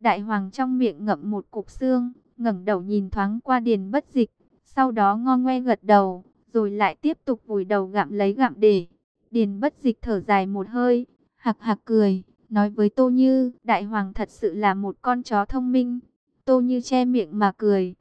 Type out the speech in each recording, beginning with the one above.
Đại hoàng trong miệng ngậm một cục xương, ngẩng đầu nhìn thoáng qua điền bất dịch, sau đó ngon ngoe gật đầu, rồi lại tiếp tục vùi đầu gặm lấy gặm để. Điền bất dịch thở dài một hơi, hạc hạc cười, nói với Tô Như, đại hoàng thật sự là một con chó thông minh. Tô Như che miệng mà cười.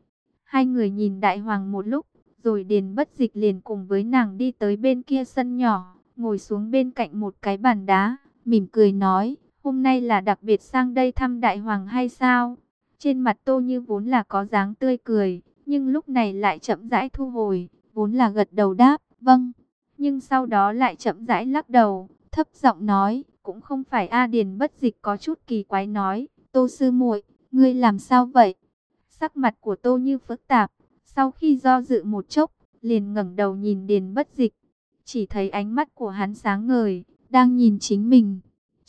Hai người nhìn đại hoàng một lúc, rồi điền bất dịch liền cùng với nàng đi tới bên kia sân nhỏ, ngồi xuống bên cạnh một cái bàn đá, mỉm cười nói, hôm nay là đặc biệt sang đây thăm đại hoàng hay sao? Trên mặt Tô Như vốn là có dáng tươi cười, nhưng lúc này lại chậm rãi thu hồi, vốn là gật đầu đáp, vâng. Nhưng sau đó lại chậm rãi lắc đầu, thấp giọng nói, cũng không phải A Điền bất dịch có chút kỳ quái nói, Tô Sư muội ngươi làm sao vậy? Sắc mặt của Tô Như phức tạp, sau khi do dự một chốc, liền ngẩng đầu nhìn Điền bất dịch, chỉ thấy ánh mắt của hắn sáng ngời, đang nhìn chính mình.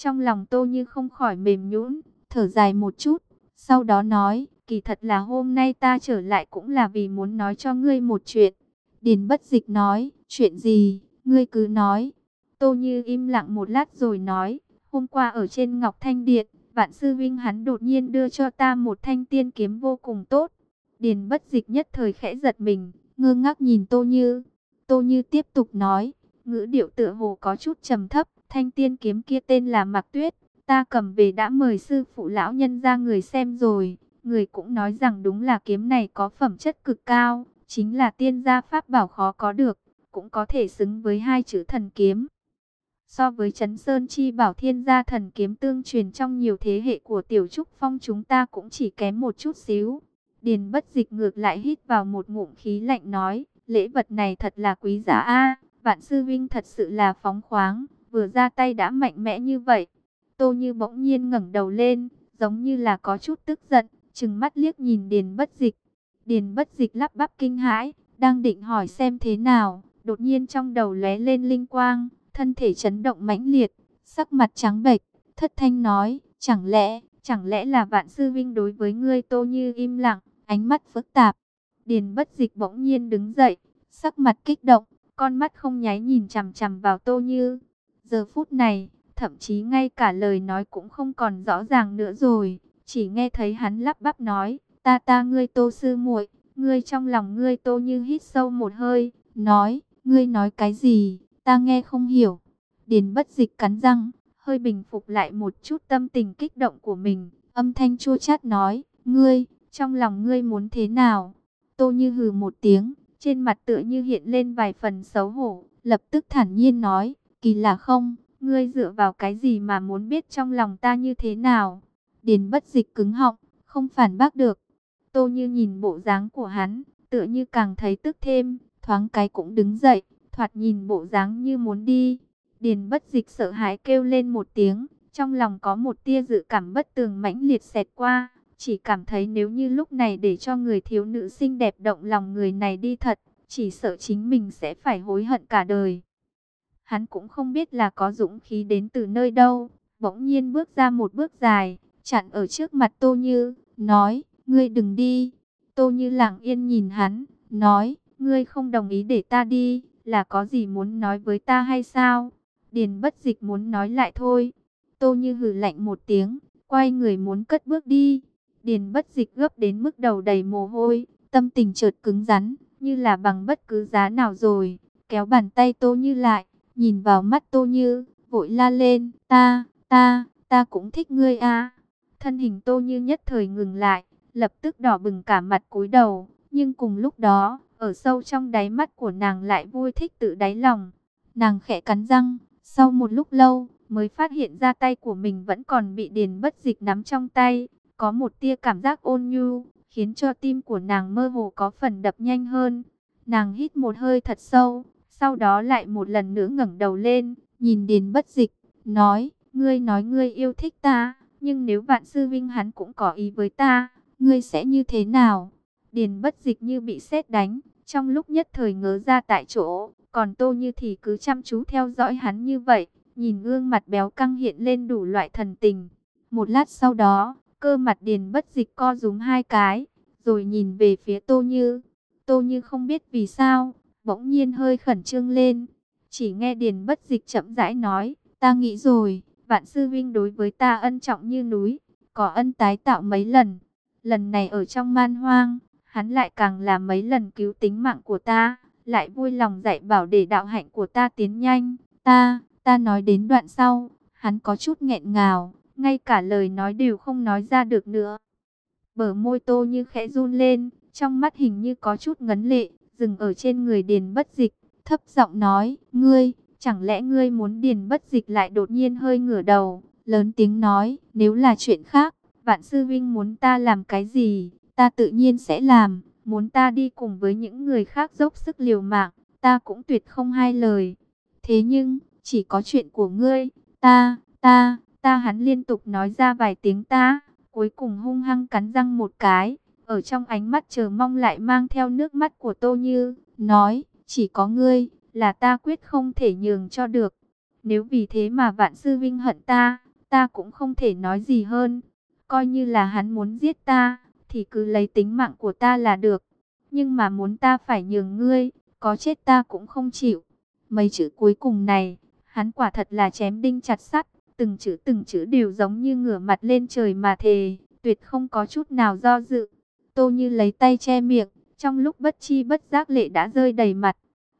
Trong lòng Tô Như không khỏi mềm nhũn, thở dài một chút, sau đó nói, kỳ thật là hôm nay ta trở lại cũng là vì muốn nói cho ngươi một chuyện. Điền bất dịch nói, chuyện gì, ngươi cứ nói. Tô Như im lặng một lát rồi nói, hôm qua ở trên Ngọc Thanh Điện, vạn sư vinh hắn đột nhiên đưa cho ta một thanh tiên kiếm vô cùng tốt. Điền bất dịch nhất thời khẽ giật mình, ngơ ngác nhìn Tô Như. Tô Như tiếp tục nói, ngữ điệu tựa hồ có chút trầm thấp, thanh tiên kiếm kia tên là Mạc Tuyết, ta cầm về đã mời sư phụ lão nhân ra người xem rồi, người cũng nói rằng đúng là kiếm này có phẩm chất cực cao, chính là tiên gia pháp bảo khó có được, cũng có thể xứng với hai chữ thần kiếm. So với Trấn sơn chi bảo thiên gia thần kiếm tương truyền trong nhiều thế hệ của tiểu trúc phong chúng ta cũng chỉ kém một chút xíu. Điền bất dịch ngược lại hít vào một ngụm khí lạnh nói, lễ vật này thật là quý giá a vạn sư vinh thật sự là phóng khoáng, vừa ra tay đã mạnh mẽ như vậy. Tô như bỗng nhiên ngẩng đầu lên, giống như là có chút tức giận, trừng mắt liếc nhìn điền bất dịch. Điền bất dịch lắp bắp kinh hãi, đang định hỏi xem thế nào, đột nhiên trong đầu lóe lên linh quang, thân thể chấn động mãnh liệt, sắc mặt trắng bệch, thất thanh nói, chẳng lẽ, chẳng lẽ là vạn sư vinh đối với ngươi tô như im lặng, ánh mắt phức tạp. Điền bất dịch bỗng nhiên đứng dậy, sắc mặt kích động, con mắt không nháy nhìn chằm chằm vào tô như. Giờ phút này, thậm chí ngay cả lời nói cũng không còn rõ ràng nữa rồi, chỉ nghe thấy hắn lắp bắp nói, ta ta ngươi tô sư muội, ngươi trong lòng ngươi tô như hít sâu một hơi, nói, ngươi nói cái gì, ta nghe không hiểu. Điền bất dịch cắn răng, hơi bình phục lại một chút tâm tình kích động của mình, âm thanh chua chát nói, ngươi, trong lòng ngươi muốn thế nào? Tô như hừ một tiếng, trên mặt tựa như hiện lên vài phần xấu hổ, lập tức thản nhiên nói, kỳ lạ không, ngươi dựa vào cái gì mà muốn biết trong lòng ta như thế nào? Điền bất dịch cứng họng, không phản bác được. Tô như nhìn bộ dáng của hắn, tựa như càng thấy tức thêm, thoáng cái cũng đứng dậy, thoạt nhìn bộ dáng như muốn đi. Điền bất dịch sợ hãi kêu lên một tiếng, trong lòng có một tia dự cảm bất tường mãnh liệt xẹt qua. Chỉ cảm thấy nếu như lúc này để cho người thiếu nữ xinh đẹp động lòng người này đi thật, chỉ sợ chính mình sẽ phải hối hận cả đời. Hắn cũng không biết là có dũng khí đến từ nơi đâu, bỗng nhiên bước ra một bước dài, chặn ở trước mặt Tô Như, nói, ngươi đừng đi. Tô Như lặng yên nhìn hắn, nói, ngươi không đồng ý để ta đi, là có gì muốn nói với ta hay sao? Điền bất dịch muốn nói lại thôi. Tô Như hử lạnh một tiếng, quay người muốn cất bước đi. Điền bất dịch gấp đến mức đầu đầy mồ hôi, tâm tình chợt cứng rắn, như là bằng bất cứ giá nào rồi. Kéo bàn tay Tô Như lại, nhìn vào mắt Tô Như, vội la lên, ta, ta, ta cũng thích ngươi a. Thân hình Tô Như nhất thời ngừng lại, lập tức đỏ bừng cả mặt cúi đầu, nhưng cùng lúc đó, ở sâu trong đáy mắt của nàng lại vui thích tự đáy lòng. Nàng khẽ cắn răng, sau một lúc lâu, mới phát hiện ra tay của mình vẫn còn bị điền bất dịch nắm trong tay. Có một tia cảm giác ôn nhu, khiến cho tim của nàng mơ hồ có phần đập nhanh hơn. Nàng hít một hơi thật sâu, sau đó lại một lần nữa ngẩng đầu lên, nhìn điền bất dịch, nói, ngươi nói ngươi yêu thích ta, nhưng nếu vạn sư vinh hắn cũng có ý với ta, ngươi sẽ như thế nào? Điền bất dịch như bị sét đánh, trong lúc nhất thời ngớ ra tại chỗ, còn tô như thì cứ chăm chú theo dõi hắn như vậy, nhìn gương mặt béo căng hiện lên đủ loại thần tình. Một lát sau đó, cơ mặt điền bất dịch co rúm hai cái, rồi nhìn về phía tô như. Tô như không biết vì sao, bỗng nhiên hơi khẩn trương lên. Chỉ nghe điền bất dịch chậm rãi nói, ta nghĩ rồi, vạn sư vinh đối với ta ân trọng như núi, có ân tái tạo mấy lần. Lần này ở trong man hoang, hắn lại càng là mấy lần cứu tính mạng của ta, lại vui lòng dạy bảo để đạo hạnh của ta tiến nhanh. Ta, ta nói đến đoạn sau, hắn có chút nghẹn ngào, ngay cả lời nói đều không nói ra được nữa. Bờ môi tô như khẽ run lên, trong mắt hình như có chút ngấn lệ, dừng ở trên người điền bất dịch, thấp giọng nói, ngươi, chẳng lẽ ngươi muốn điền bất dịch lại đột nhiên hơi ngửa đầu, lớn tiếng nói, nếu là chuyện khác, vạn sư vinh muốn ta làm cái gì, ta tự nhiên sẽ làm, muốn ta đi cùng với những người khác dốc sức liều mạng, ta cũng tuyệt không hai lời. Thế nhưng, chỉ có chuyện của ngươi, ta, ta, ta hắn liên tục nói ra vài tiếng ta, cuối cùng hung hăng cắn răng một cái, ở trong ánh mắt chờ mong lại mang theo nước mắt của Tô Như, nói, chỉ có ngươi, là ta quyết không thể nhường cho được. Nếu vì thế mà vạn sư vinh hận ta, ta cũng không thể nói gì hơn. Coi như là hắn muốn giết ta, thì cứ lấy tính mạng của ta là được. Nhưng mà muốn ta phải nhường ngươi, có chết ta cũng không chịu. Mấy chữ cuối cùng này, hắn quả thật là chém đinh chặt sắt, từng chữ từng chữ đều giống như ngửa mặt lên trời mà thề, tuyệt không có chút nào do dự. Tô như lấy tay che miệng, trong lúc bất chi bất giác lệ đã rơi đầy mặt.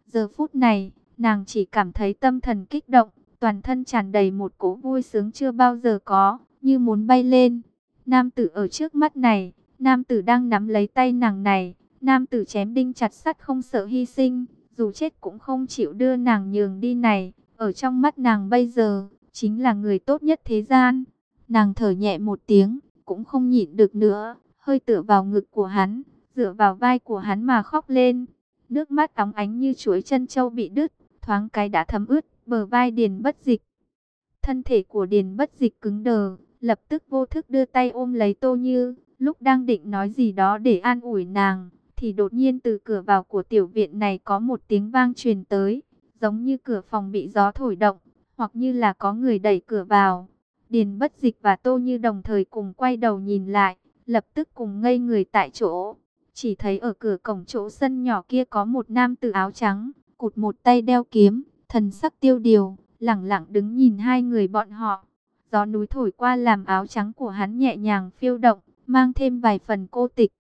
Giờ phút này, nàng chỉ cảm thấy tâm thần kích động, toàn thân tràn đầy một cỗ vui sướng chưa bao giờ có, như muốn bay lên. Nam tử ở trước mắt này, nam tử đang nắm lấy tay nàng này, nam tử chém đinh chặt sắt không sợ hy sinh, dù chết cũng không chịu đưa nàng nhường đi này, ở trong mắt nàng bây giờ, chính là người tốt nhất thế gian. Nàng thở nhẹ một tiếng, cũng không nhịn được nữa, hơi tựa vào ngực của hắn, dựa vào vai của hắn mà khóc lên. Nước mắt óng ánh như chuối chân châu bị đứt, thoáng cái đã thấm ướt, bờ vai điền bất dịch. Thân thể của điền bất dịch cứng đờ, lập tức vô thức đưa tay ôm lấy tô như, lúc đang định nói gì đó để an ủi nàng, thì đột nhiên từ cửa vào của tiểu viện này có một tiếng vang truyền tới, giống như cửa phòng bị gió thổi động, hoặc như là có người đẩy cửa vào. Điền bất dịch và tô như đồng thời cùng quay đầu nhìn lại, lập tức cùng ngây người tại chỗ. Chỉ thấy ở cửa cổng chỗ sân nhỏ kia có một nam tử áo trắng, cụt một tay đeo kiếm, thần sắc tiêu điều, lẳng lặng đứng nhìn hai người bọn họ. Gió núi thổi qua làm áo trắng của hắn nhẹ nhàng phiêu động, mang thêm vài phần cô tịch.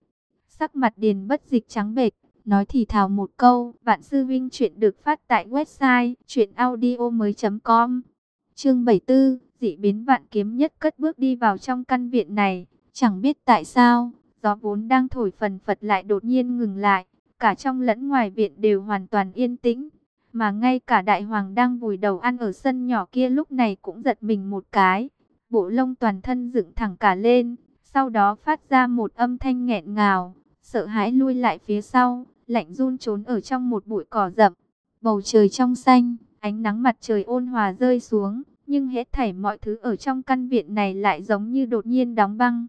Sắc mặt điền bất dịch trắng bệch, nói thì thào một câu, vạn sư vinh chuyện được phát tại website chuyenaudio.com Chương 74, dị biến vạn kiếm nhất cất bước đi vào trong căn viện này, chẳng biết tại sao, gió vốn đang thổi phần phật lại đột nhiên ngừng lại, cả trong lẫn ngoài viện đều hoàn toàn yên tĩnh, mà ngay cả đại hoàng đang vùi đầu ăn ở sân nhỏ kia lúc này cũng giật mình một cái, bộ lông toàn thân dựng thẳng cả lên, sau đó phát ra một âm thanh nghẹn ngào, sợ hãi lui lại phía sau, lạnh run trốn ở trong một bụi cỏ rậm. Bầu trời trong xanh, ánh nắng mặt trời ôn hòa rơi xuống, nhưng hết thảy mọi thứ ở trong căn viện này lại giống như đột nhiên đóng băng.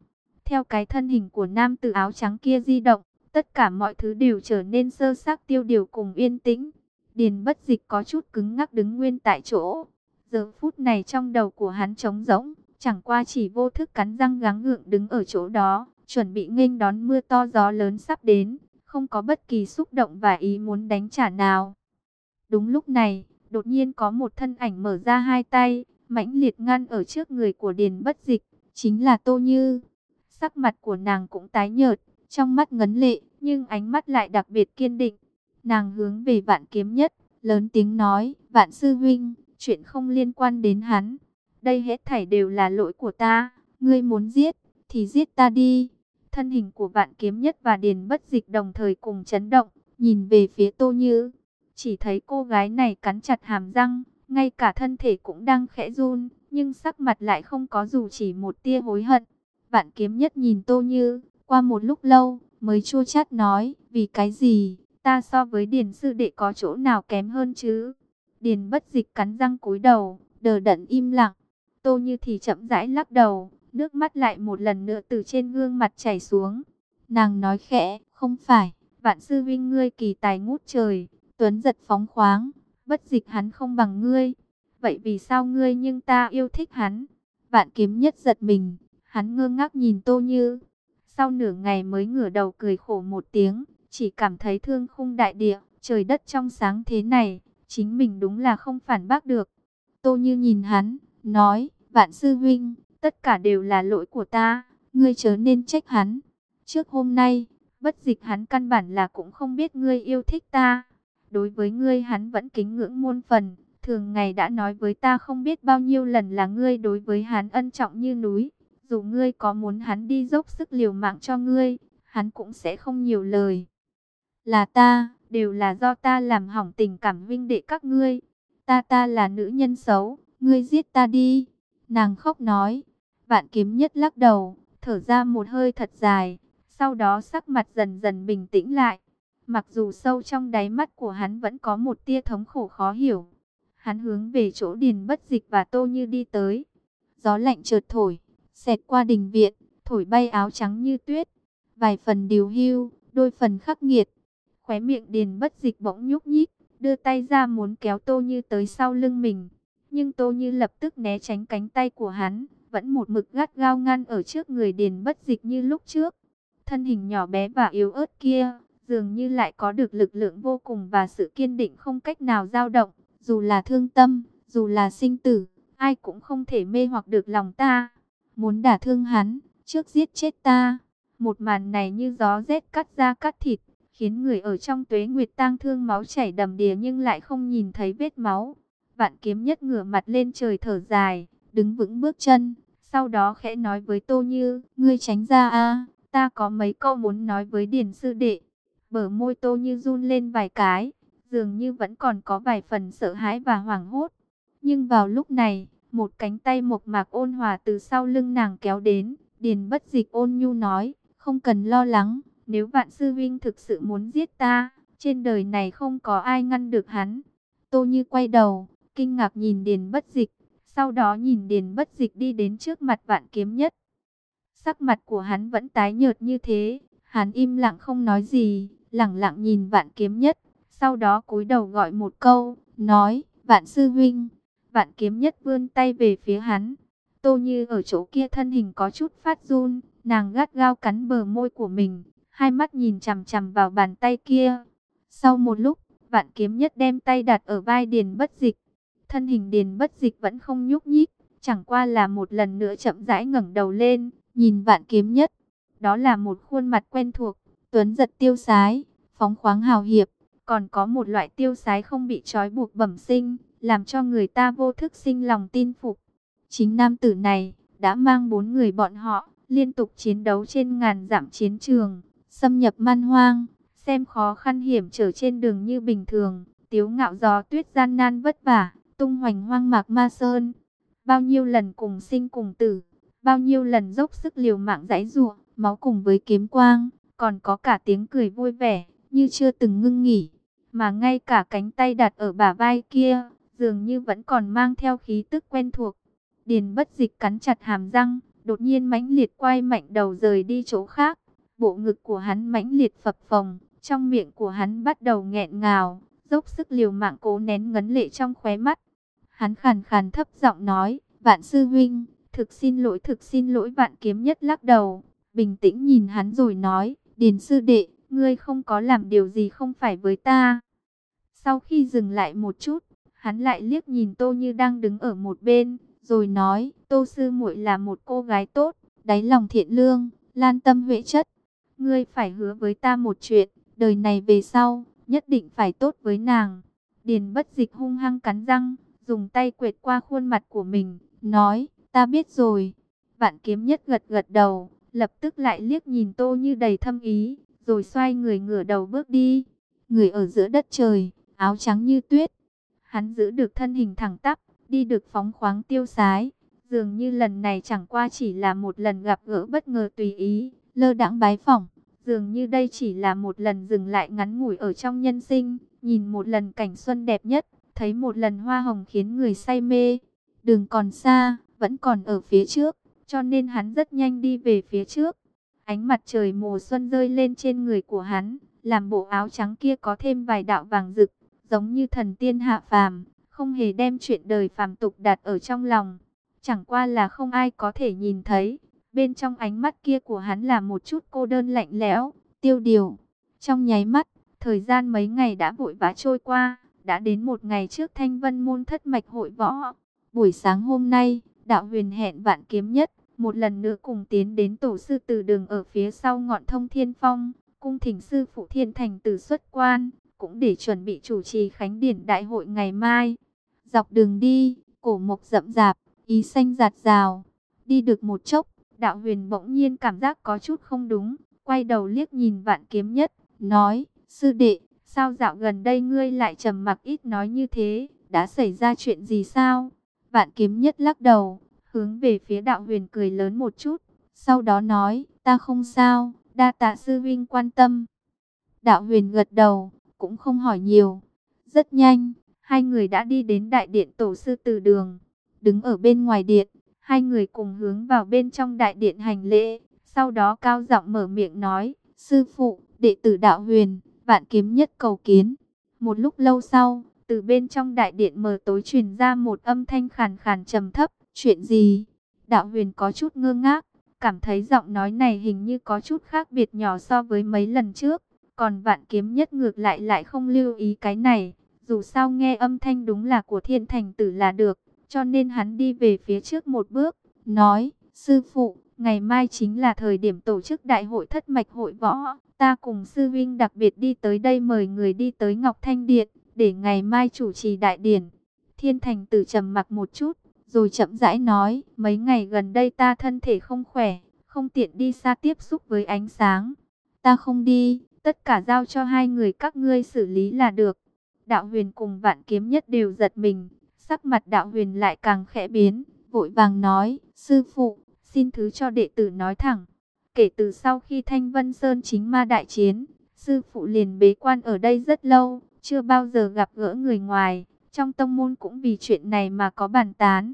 Theo cái thân hình của nam tử áo trắng kia di động, tất cả mọi thứ đều trở nên sơ xác tiêu điều cùng yên tĩnh. Điền bất dịch có chút cứng ngắc đứng nguyên tại chỗ. Giờ phút này trong đầu của hắn trống rỗng, chẳng qua chỉ vô thức cắn răng gắng gượng đứng ở chỗ đó, chuẩn bị nghênh đón mưa to gió lớn sắp đến không có bất kỳ xúc động và ý muốn đánh trả nào. Đúng lúc này, đột nhiên có một thân ảnh mở ra hai tay, mãnh liệt ngăn ở trước người của Điền Bất Dịch, chính là Tô Như. Sắc mặt của nàng cũng tái nhợt, trong mắt ngấn lệ, nhưng ánh mắt lại đặc biệt kiên định. Nàng hướng về vạn kiếm nhất, lớn tiếng nói, vạn sư huynh, chuyện không liên quan đến hắn. Đây hết thảy đều là lỗi của ta, ngươi muốn giết, thì giết ta đi. Thân hình của vạn kiếm nhất và điền bất dịch đồng thời cùng chấn động, nhìn về phía tô như. Chỉ thấy cô gái này cắn chặt hàm răng, ngay cả thân thể cũng đang khẽ run, nhưng sắc mặt lại không có dù chỉ một tia hối hận. Vạn kiếm nhất nhìn tô như, qua một lúc lâu, mới chua chát nói, vì cái gì, ta so với điền sư đệ có chỗ nào kém hơn chứ? Điền bất dịch cắn răng cúi đầu, đờ đẫn im lặng. Tô như thì chậm rãi lắc đầu, Nước mắt lại một lần nữa từ trên gương mặt chảy xuống. Nàng nói khẽ, không phải, vạn sư vinh ngươi kỳ tài ngút trời, tuấn giật phóng khoáng, bất dịch hắn không bằng ngươi. Vậy vì sao ngươi nhưng ta yêu thích hắn? Vạn kiếm nhất giật mình, hắn ngơ ngác nhìn tô như. Sau nửa ngày mới ngửa đầu cười khổ một tiếng, chỉ cảm thấy thương khung đại địa, trời đất trong sáng thế này, chính mình đúng là không phản bác được. Tô như nhìn hắn, nói, vạn sư huynh tất cả đều là lỗi của ta, ngươi chớ nên trách hắn. Trước hôm nay, bất dịch hắn căn bản là cũng không biết ngươi yêu thích ta. Đối với ngươi hắn vẫn kính ngưỡng muôn phần, thường ngày đã nói với ta không biết bao nhiêu lần là ngươi đối với hắn ân trọng như núi. Dù ngươi có muốn hắn đi dốc sức liều mạng cho ngươi, hắn cũng sẽ không nhiều lời. Là ta, đều là do ta làm hỏng tình cảm vinh đệ các ngươi. Ta ta là nữ nhân xấu, ngươi giết ta đi. Nàng khóc nói, vạn kiếm nhất lắc đầu, thở ra một hơi thật dài. Sau đó sắc mặt dần dần bình tĩnh lại. Mặc dù sâu trong đáy mắt của hắn vẫn có một tia thống khổ khó hiểu. Hắn hướng về chỗ điền bất dịch và tô như đi tới. Gió lạnh chợt thổi, xẹt qua đình viện, thổi bay áo trắng như tuyết. Vài phần điều hưu, đôi phần khắc nghiệt. Khóe miệng điền bất dịch bỗng nhúc nhích, đưa tay ra muốn kéo tô như tới sau lưng mình. Nhưng tô như lập tức né tránh cánh tay của hắn, vẫn một mực gắt gao ngăn ở trước người điền bất dịch như lúc trước. Thân hình nhỏ bé và yếu ớt kia, dường như lại có được lực lượng vô cùng và sự kiên định không cách nào dao động. Dù là thương tâm, dù là sinh tử, ai cũng không thể mê hoặc được lòng ta. Muốn đả thương hắn, trước giết chết ta. Một màn này như gió rét cắt da cắt thịt, khiến người ở trong tuế nguyệt tang thương máu chảy đầm đìa nhưng lại không nhìn thấy vết máu. Vạn kiếm nhất ngửa mặt lên trời thở dài, đứng vững bước chân, sau đó khẽ nói với Tô Như, ngươi tránh ra a, ta có mấy câu muốn nói với Điền sư đệ. Bờ môi Tô Như run lên vài cái, dường như vẫn còn có vài phần sợ hãi và hoảng hốt. Nhưng vào lúc này, một cánh tay mộc mạc ôn hòa từ sau lưng nàng kéo đến, Điền bất dịch ôn nhu nói, không cần lo lắng, nếu vạn sư vinh thực sự muốn giết ta, trên đời này không có ai ngăn được hắn. Tô Như quay đầu, kinh ngạc nhìn Điền bất dịch, sau đó nhìn Điền bất dịch đi đến trước mặt vạn kiếm nhất. Sắc mặt của hắn vẫn tái nhợt như thế, hắn im lặng không nói gì, lặng lặng nhìn vạn kiếm nhất. Sau đó cúi đầu gọi một câu, nói, vạn sư huynh. Vạn kiếm nhất vươn tay về phía hắn. Tô như ở chỗ kia thân hình có chút phát run, nàng gắt gao cắn bờ môi của mình, hai mắt nhìn chằm chằm vào bàn tay kia. Sau một lúc, vạn kiếm nhất đem tay đặt ở vai điền bất dịch. Thân hình điền bất dịch vẫn không nhúc nhích, chẳng qua là một lần nữa chậm rãi ngẩng đầu lên, nhìn vạn kiếm nhất. Đó là một khuôn mặt quen thuộc, tuấn giật tiêu sái, phóng khoáng hào hiệp còn có một loại tiêu sái không bị trói buộc bẩm sinh, làm cho người ta vô thức sinh lòng tin phục. Chính nam tử này đã mang bốn người bọn họ liên tục chiến đấu trên ngàn dặm chiến trường, xâm nhập man hoang, xem khó khăn hiểm trở trên đường như bình thường, tiếu ngạo gió tuyết gian nan vất vả, tung hoành hoang mạc ma sơn. Bao nhiêu lần cùng sinh cùng tử, bao nhiêu lần dốc sức liều mạng giãy giụa, máu cùng với kiếm quang, còn có cả tiếng cười vui vẻ, như chưa từng ngưng nghỉ mà ngay cả cánh tay đặt ở bả vai kia, dường như vẫn còn mang theo khí tức quen thuộc. Điền bất dịch cắn chặt hàm răng, đột nhiên mãnh liệt quay mạnh đầu rời đi chỗ khác. Bộ ngực của hắn mãnh liệt phập phồng, trong miệng của hắn bắt đầu nghẹn ngào, dốc sức liều mạng cố nén ngấn lệ trong khóe mắt. Hắn khàn khàn thấp giọng nói, vạn sư huynh, thực xin lỗi thực xin lỗi vạn kiếm nhất lắc đầu, bình tĩnh nhìn hắn rồi nói, điền sư đệ, ngươi không có làm điều gì không phải với ta. Sau khi dừng lại một chút, hắn lại liếc nhìn Tô Như đang đứng ở một bên, rồi nói, Tô Sư muội là một cô gái tốt, đáy lòng thiện lương, lan tâm huệ chất. Ngươi phải hứa với ta một chuyện, đời này về sau, nhất định phải tốt với nàng. Điền bất dịch hung hăng cắn răng, dùng tay quệt qua khuôn mặt của mình, nói, ta biết rồi. Vạn kiếm nhất gật gật đầu, lập tức lại liếc nhìn Tô Như đầy thâm ý, rồi xoay người ngửa đầu bước đi. Người ở giữa đất trời, áo trắng như tuyết. Hắn giữ được thân hình thẳng tắp, đi được phóng khoáng tiêu sái. Dường như lần này chẳng qua chỉ là một lần gặp gỡ bất ngờ tùy ý, lơ đãng bái phỏng. Dường như đây chỉ là một lần dừng lại ngắn ngủi ở trong nhân sinh, nhìn một lần cảnh xuân đẹp nhất, thấy một lần hoa hồng khiến người say mê. Đường còn xa, vẫn còn ở phía trước, cho nên hắn rất nhanh đi về phía trước. Ánh mặt trời mùa xuân rơi lên trên người của hắn, làm bộ áo trắng kia có thêm vài đạo vàng rực, giống như thần tiên hạ phàm, không hề đem chuyện đời phàm tục đặt ở trong lòng. Chẳng qua là không ai có thể nhìn thấy, bên trong ánh mắt kia của hắn là một chút cô đơn lạnh lẽo, tiêu điều. Trong nháy mắt, thời gian mấy ngày đã vội vã trôi qua, đã đến một ngày trước thanh vân môn thất mạch hội võ. Buổi sáng hôm nay, Đạo huyền hẹn vạn kiếm nhất, một lần nữa cùng tiến đến tổ sư từ đường ở phía sau ngọn thông thiên phong, cung thỉnh sư phụ thiên thành từ xuất quan, cũng để chuẩn bị chủ trì khánh điển đại hội ngày mai. Dọc đường đi, cổ mộc rậm rạp, ý xanh giạt rào, đi được một chốc, đạo huyền bỗng nhiên cảm giác có chút không đúng, quay đầu liếc nhìn vạn kiếm nhất, nói, sư đệ, sao dạo gần đây ngươi lại trầm mặc ít nói như thế, đã xảy ra chuyện gì sao? Vạn kiếm nhất lắc đầu, hướng về phía đạo huyền cười lớn một chút, sau đó nói, ta không sao, đa tạ sư vinh quan tâm. Đạo huyền gật đầu, cũng không hỏi nhiều. Rất nhanh, hai người đã đi đến đại điện tổ sư từ đường, đứng ở bên ngoài điện, hai người cùng hướng vào bên trong đại điện hành lễ, sau đó cao giọng mở miệng nói, sư phụ, đệ tử đạo huyền, vạn kiếm nhất cầu kiến. Một lúc lâu sau, từ bên trong đại điện mờ tối truyền ra một âm thanh khàn khàn trầm thấp, chuyện gì? Đạo huyền có chút ngơ ngác, cảm thấy giọng nói này hình như có chút khác biệt nhỏ so với mấy lần trước. Còn vạn kiếm nhất ngược lại lại không lưu ý cái này, dù sao nghe âm thanh đúng là của thiên thành tử là được, cho nên hắn đi về phía trước một bước, nói, sư phụ, ngày mai chính là thời điểm tổ chức đại hội thất mạch hội võ, ta cùng sư vinh đặc biệt đi tới đây mời người đi tới Ngọc Thanh Điện, để ngày mai chủ trì đại điển. Thiên thành tử trầm mặc một chút, rồi chậm rãi nói, mấy ngày gần đây ta thân thể không khỏe, không tiện đi xa tiếp xúc với ánh sáng. Ta không đi, tất cả giao cho hai người các ngươi xử lý là được. Đạo huyền cùng vạn kiếm nhất đều giật mình, sắc mặt đạo huyền lại càng khẽ biến, vội vàng nói, sư phụ, xin thứ cho đệ tử nói thẳng. Kể từ sau khi Thanh Vân Sơn chính ma đại chiến, sư phụ liền bế quan ở đây rất lâu, chưa bao giờ gặp gỡ người ngoài. Trong tông môn cũng vì chuyện này mà có bàn tán.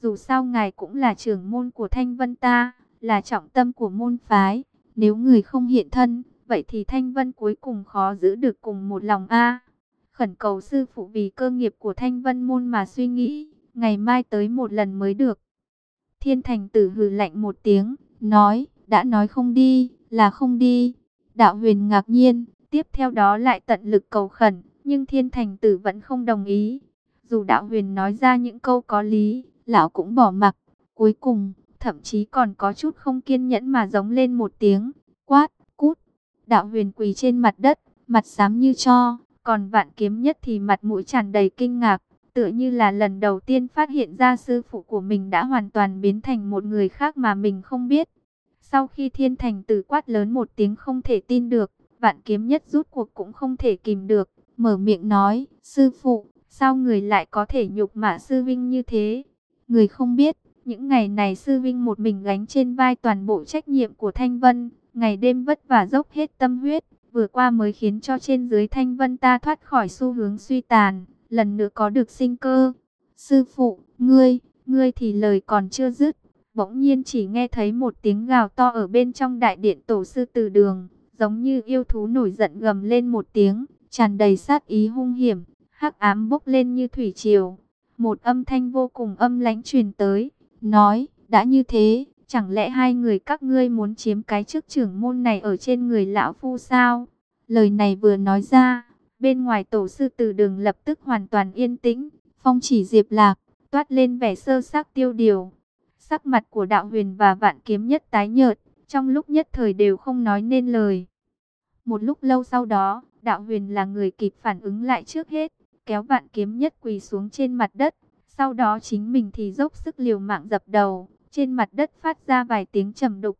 Dù sao ngài cũng là trưởng môn của Thanh Vân ta, là trọng tâm của môn phái. Nếu người không hiện thân, vậy thì Thanh Vân cuối cùng khó giữ được cùng một lòng a. Khẩn cầu sư phụ vì cơ nghiệp của Thanh Vân môn mà suy nghĩ, ngày mai tới một lần mới được. Thiên Thành Tử hừ lạnh một tiếng, nói, đã nói không đi, là không đi. Đạo huyền ngạc nhiên, tiếp theo đó lại tận lực cầu khẩn, nhưng Thiên Thành Tử vẫn không đồng ý. Dù đạo huyền nói ra những câu có lý, lão cũng bỏ mặc. Cuối cùng, thậm chí còn có chút không kiên nhẫn mà giống lên một tiếng, quát. Đạo huyền quỳ trên mặt đất, mặt xám như cho, còn vạn kiếm nhất thì mặt mũi tràn đầy kinh ngạc, tựa như là lần đầu tiên phát hiện ra sư phụ của mình đã hoàn toàn biến thành một người khác mà mình không biết. Sau khi thiên thành tử quát lớn một tiếng không thể tin được, vạn kiếm nhất rút cuộc cũng không thể kìm được, mở miệng nói, sư phụ, sao người lại có thể nhục mạ sư vinh như thế? Người không biết, những ngày này sư vinh một mình gánh trên vai toàn bộ trách nhiệm của Thanh Vân, ngày đêm vất vả dốc hết tâm huyết, vừa qua mới khiến cho trên dưới Thanh Vân ta thoát khỏi xu hướng suy tàn, lần nữa có được sinh cơ. Sư phụ, ngươi, ngươi thì lời còn chưa dứt, bỗng nhiên chỉ nghe thấy một tiếng gào to ở bên trong đại điện tổ sư từ đường, giống như yêu thú nổi giận gầm lên một tiếng, tràn đầy sát ý hung hiểm, hắc ám bốc lên như thủy triều. Một âm thanh vô cùng âm lãnh truyền tới, nói, đã như thế, chẳng lẽ hai người các ngươi muốn chiếm cái chức trưởng môn này ở trên người lão phu sao? Lời này vừa nói ra, bên ngoài tổ sư từ đường lập tức hoàn toàn yên tĩnh, phong chỉ diệp lạc, toát lên vẻ sơ sắc tiêu điều. Sắc mặt của đạo huyền và vạn kiếm nhất tái nhợt, trong lúc nhất thời đều không nói nên lời. Một lúc lâu sau đó, đạo huyền là người kịp phản ứng lại trước hết, kéo vạn kiếm nhất quỳ xuống trên mặt đất, sau đó chính mình thì dốc sức liều mạng dập đầu, trên mặt đất phát ra vài tiếng trầm đục.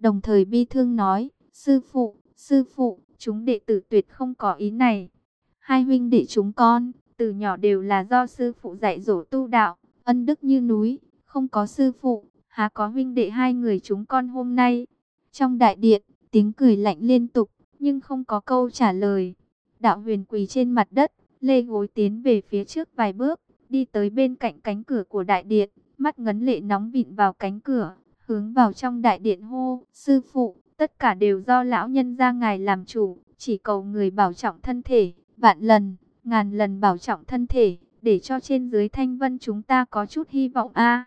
Đồng thời bi thương nói, sư phụ, sư phụ, chúng đệ tử tuyệt không có ý này. Hai huynh đệ chúng con, từ nhỏ đều là do sư phụ dạy dỗ tu đạo, ân đức như núi, không có sư phụ, há có huynh đệ hai người chúng con hôm nay. Trong đại điện, tiếng cười lạnh liên tục, nhưng không có câu trả lời. Đạo huyền quỳ trên mặt đất, lê gối tiến về phía trước vài bước, đi tới bên cạnh cánh cửa của đại điện, mắt ngấn lệ nóng vịn vào cánh cửa, hướng vào trong đại điện hô, sư phụ, tất cả đều do lão nhân gia ngài làm chủ, chỉ cầu người bảo trọng thân thể, vạn lần, ngàn lần bảo trọng thân thể, để cho trên dưới thanh vân chúng ta có chút hy vọng a.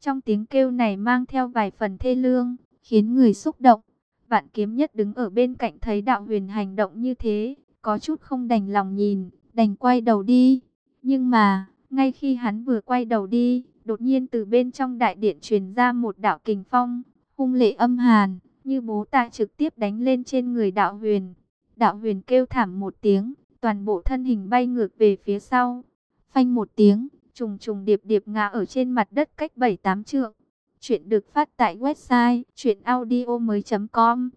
Trong tiếng kêu này mang theo vài phần thê lương, khiến người xúc động. Vạn kiếm nhất đứng ở bên cạnh thấy đạo huyền hành động như thế, có chút không đành lòng nhìn, đành quay đầu đi. Nhưng mà, ngay khi hắn vừa quay đầu đi, đột nhiên từ bên trong đại điện truyền ra một đạo kình phong, hung lệ âm hàn, như bố ta trực tiếp đánh lên trên người đạo huyền. Đạo huyền kêu thảm một tiếng, toàn bộ thân hình bay ngược về phía sau. Phanh một tiếng, trùng trùng điệp điệp ngã ở trên mặt đất cách 7-8 trượng. Chuyện được phát tại website chuyenaudio.com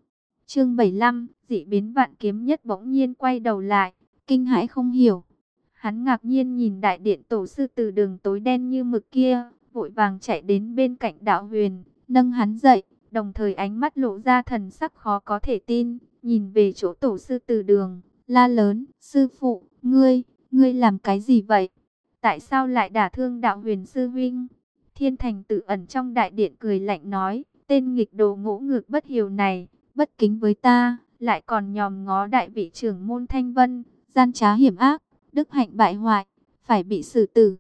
Chương 75, dị biến vạn kiếm nhất bỗng nhiên quay đầu lại, kinh hãi không hiểu. Hắn ngạc nhiên nhìn đại điện tổ sư từ đường tối đen như mực kia, vội vàng chạy đến bên cạnh đạo huyền, nâng hắn dậy, đồng thời ánh mắt lộ ra thần sắc khó có thể tin, nhìn về chỗ tổ sư từ đường, la lớn, sư phụ, ngươi, ngươi làm cái gì vậy? Tại sao lại đả thương đạo huyền sư huynh? Thiên thành tự ẩn trong đại điện cười lạnh nói, tên nghịch đồ ngỗ ngược bất hiểu này, bất kính với ta, lại còn nhòm ngó đại vị trưởng môn thanh vân, gian trá hiểm ác, đức hạnh bại hoại, phải bị xử tử.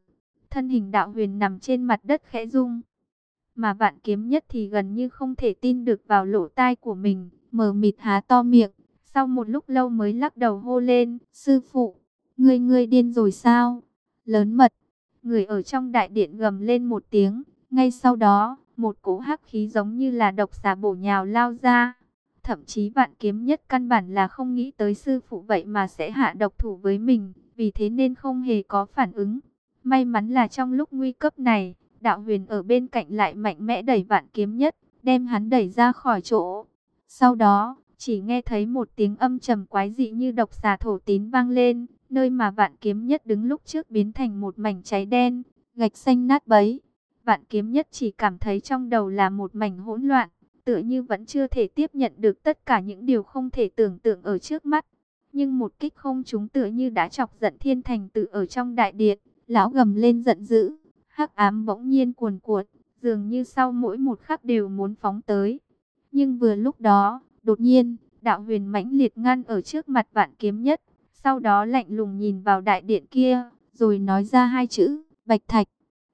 Thân hình đạo huyền nằm trên mặt đất khẽ rung, mà vạn kiếm nhất thì gần như không thể tin được vào lỗ tai của mình, mờ mịt há to miệng, sau một lúc lâu mới lắc đầu hô lên, sư phụ, ngươi ngươi điên rồi sao? Lớn mật, người ở trong đại điện gầm lên một tiếng, ngay sau đó, một cỗ hắc khí giống như là độc xà bổ nhào lao ra. Thậm chí vạn kiếm nhất căn bản là không nghĩ tới sư phụ vậy mà sẽ hạ độc thủ với mình, vì thế nên không hề có phản ứng. May mắn là trong lúc nguy cấp này, đạo huyền ở bên cạnh lại mạnh mẽ đẩy vạn kiếm nhất, đem hắn đẩy ra khỏi chỗ. Sau đó, chỉ nghe thấy một tiếng âm trầm quái dị như độc xà thổ tín vang lên, nơi mà vạn kiếm nhất đứng lúc trước biến thành một mảnh cháy đen, gạch xanh nát bấy. Vạn kiếm nhất chỉ cảm thấy trong đầu là một mảnh hỗn loạn, tựa như vẫn chưa thể tiếp nhận được tất cả những điều không thể tưởng tượng ở trước mắt. Nhưng một kích không chúng tựa như đã chọc giận thiên thành tự ở trong đại điện, lão gầm lên giận dữ, hắc ám bỗng nhiên cuồn cuộn, dường như sau mỗi một khắc đều muốn phóng tới. Nhưng vừa lúc đó, đột nhiên, đạo huyền mãnh liệt ngăn ở trước mặt vạn kiếm nhất, sau đó lạnh lùng nhìn vào đại điện kia, rồi nói ra hai chữ, bạch thạch.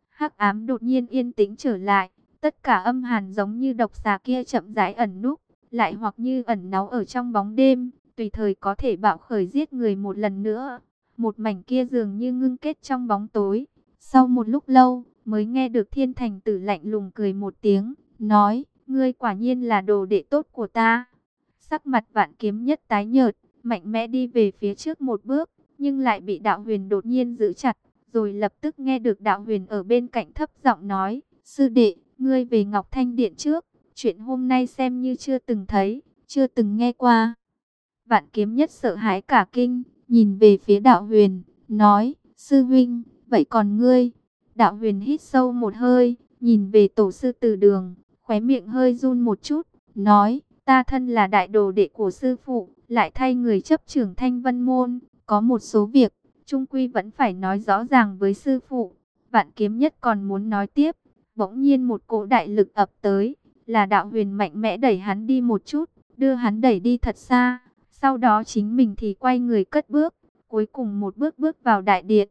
hắc ám đột nhiên yên tĩnh trở lại, tất cả âm hàn giống như độc xà kia chậm rãi ẩn núp, lại hoặc như ẩn náu ở trong bóng đêm, tùy thời có thể bạo khởi giết người một lần nữa. Một mảnh kia dường như ngưng kết trong bóng tối. Sau một lúc lâu, mới nghe được thiên thành tử lạnh lùng cười một tiếng, nói, ngươi quả nhiên là đồ đệ tốt của ta. Sắc mặt vạn kiếm nhất tái nhợt, mạnh mẽ đi về phía trước một bước, nhưng lại bị đạo huyền đột nhiên giữ chặt, rồi lập tức nghe được đạo huyền ở bên cạnh thấp giọng nói, sư đệ, ngươi về Ngọc Thanh Điện trước, chuyện hôm nay xem như chưa từng thấy, chưa từng nghe qua. Vạn kiếm nhất sợ hãi cả kinh, nhìn về phía đạo huyền, nói, sư huynh, vậy còn ngươi? Đạo huyền hít sâu một hơi, nhìn về tổ sư từ đường, khóe miệng hơi run một chút, nói, ta thân là đại đồ đệ của sư phụ, lại thay người chấp trưởng thanh vân môn, có một số việc, trung quy vẫn phải nói rõ ràng với sư phụ. Vạn kiếm nhất còn muốn nói tiếp, bỗng nhiên một cỗ đại lực ập tới, là đạo huyền mạnh mẽ đẩy hắn đi một chút, đưa hắn đẩy đi thật xa, sau đó chính mình thì quay người cất bước, cuối cùng một bước bước vào đại điện.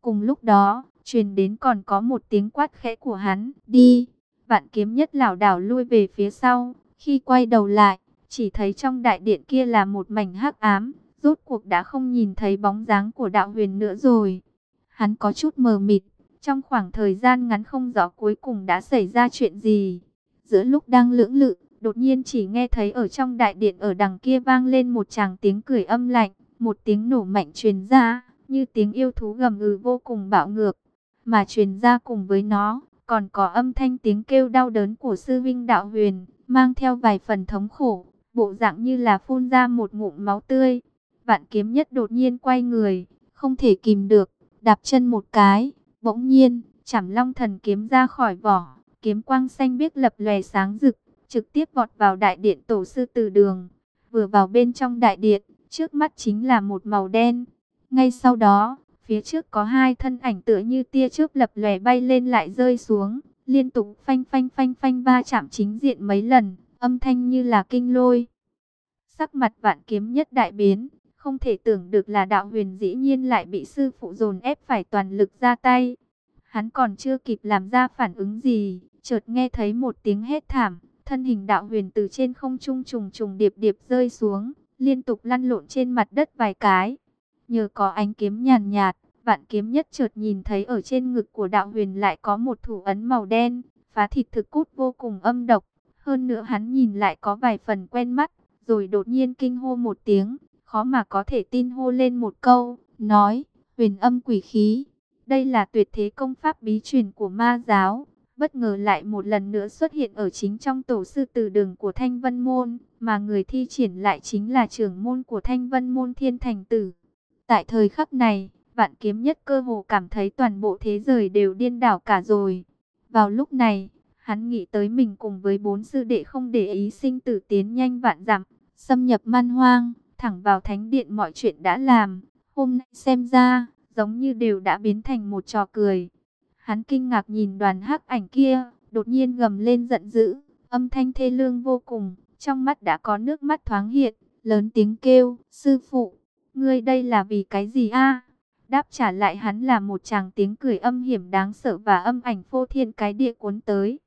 Cùng lúc đó, truyền đến còn có một tiếng quát khẽ của hắn, đi, vạn kiếm nhất lảo đảo lui về phía sau, khi quay đầu lại, chỉ thấy trong đại điện kia là một mảnh hắc ám, rốt cuộc đã không nhìn thấy bóng dáng của đạo huyền nữa rồi. Hắn có chút mờ mịt, trong khoảng thời gian ngắn không rõ cuối cùng đã xảy ra chuyện gì. Giữa lúc đang lưỡng lự, đột nhiên chỉ nghe thấy ở trong đại điện ở đằng kia vang lên một tràng tiếng cười âm lạnh, một tiếng nổ mạnh truyền ra, như tiếng yêu thú gầm gừ vô cùng bạo ngược, mà truyền ra cùng với nó, còn có âm thanh tiếng kêu đau đớn của sư vinh đạo huyền, mang theo vài phần thống khổ, bộ dạng như là phun ra một ngụm máu tươi. Vạn kiếm nhất đột nhiên quay người, không thể kìm được, đạp chân một cái, bỗng nhiên, chảm long thần kiếm ra khỏi vỏ, kiếm quang xanh biếc lập lòe sáng rực, trực tiếp vọt vào đại điện tổ sư từ đường. Vừa vào bên trong đại điện, trước mắt chính là một màu đen. Ngay sau đó, phía trước có hai thân ảnh tựa như tia chớp lập lòe bay lên lại rơi xuống, liên tục phanh phanh phanh phanh va chạm chính diện mấy lần, âm thanh như là kinh lôi. Sắc mặt vạn kiếm nhất đại biến, không thể tưởng được là đạo huyền dĩ nhiên lại bị sư phụ dồn ép phải toàn lực ra tay. Hắn còn chưa kịp làm ra phản ứng gì, chợt nghe thấy một tiếng hét thảm, thân hình đạo huyền từ trên không trung trùng trùng điệp điệp rơi xuống, liên tục lăn lộn trên mặt đất vài cái. Nhờ có ánh kiếm nhàn nhạt, Vạn kiếm nhất chợt nhìn thấy ở trên ngực của đạo huyền lại có một thủ ấn màu đen, phá thịt thực cút vô cùng âm độc. Hơn nữa hắn nhìn lại có vài phần quen mắt, rồi đột nhiên kinh hô một tiếng, khó mà có thể tin hô lên một câu, nói, huyền âm quỷ khí. Đây là tuyệt thế công pháp bí truyền của ma giáo, bất ngờ lại một lần nữa xuất hiện ở chính trong tổ sư từ đường của Thanh Vân Môn, mà người thi triển lại chính là trưởng môn của Thanh Vân Môn Thiên Thành Tử. Tại thời khắc này, vạn kiếm nhất cơ hồ cảm thấy toàn bộ thế giới đều điên đảo cả rồi. Vào lúc này, hắn nghĩ tới mình cùng với bốn sư đệ không để ý sinh tử tiến nhanh vạn dặm, xâm nhập man hoang, thẳng vào thánh điện mọi chuyện đã làm. Hôm nay xem ra, giống như đều đã biến thành một trò cười. Hắn kinh ngạc nhìn đoàn hắc ảnh kia, đột nhiên gầm lên giận dữ, âm thanh thê lương vô cùng, trong mắt đã có nước mắt thoáng hiện, lớn tiếng kêu, sư phụ, ngươi đây là vì cái gì a? Đáp trả lại hắn là một chàng tiếng cười âm hiểm đáng sợ và âm ảnh phô thiên cái địa cuốn tới.